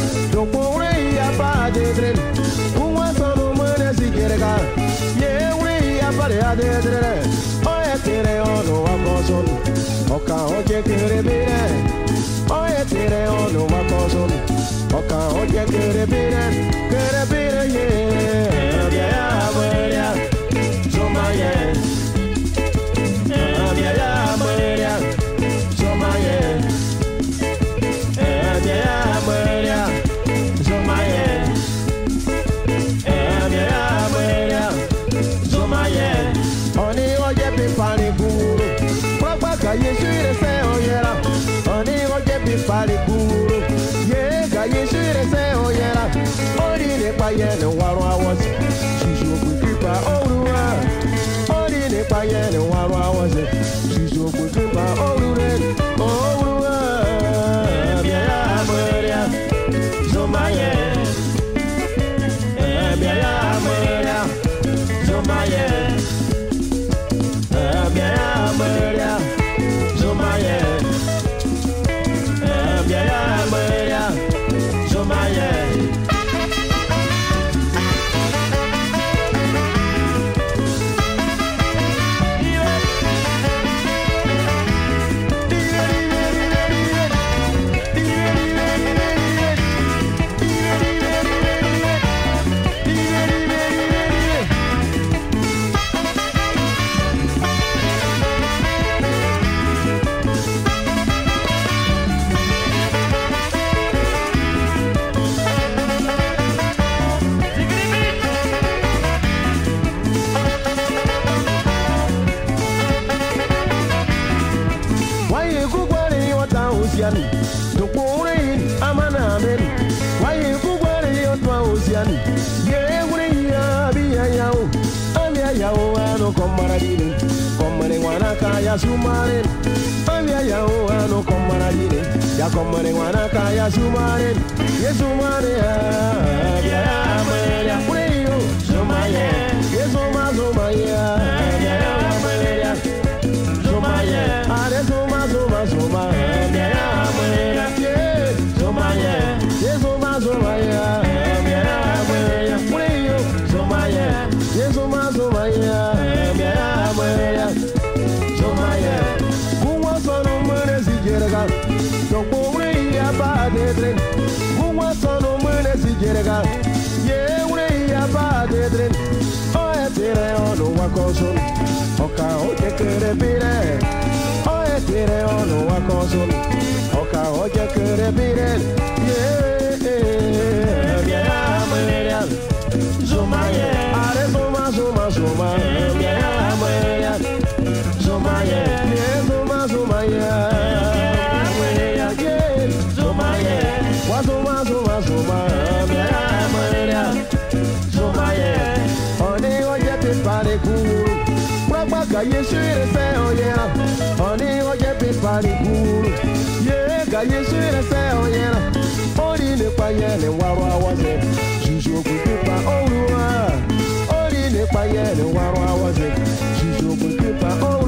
querga Do pobre ia pa de tren Uma só no mana se querga Ye ure ia pa de a wa koson Oka tere ono wa koson Oka bire Waye wata usian Tukure amana men Waye kugwari wata usian Ye gure ya biya yao Amya yao ano komaradine Komare wanaka ya sumaren Amya yao ano komaradine Ya komare wanaka ya sumaren Ye sumare ya ya meria Gure yo Sumaye Ye suma suma suma ye, mera mera. Sumaye, kuwa sono mene si jerga, tokpo uri ya ba de tren. Kuwa sono mene si jerga, ye uri ya ba de tren. Oye tere ono ka yesu yɛrɛ sɛ o yɛrɛ o de ne kpa yɛlɛ waro awɔ sɛ zuzoku ti pa owuwa o de ne kpa yɛlɛ waro awɔ sɛ zuzoku ti pa owuwa.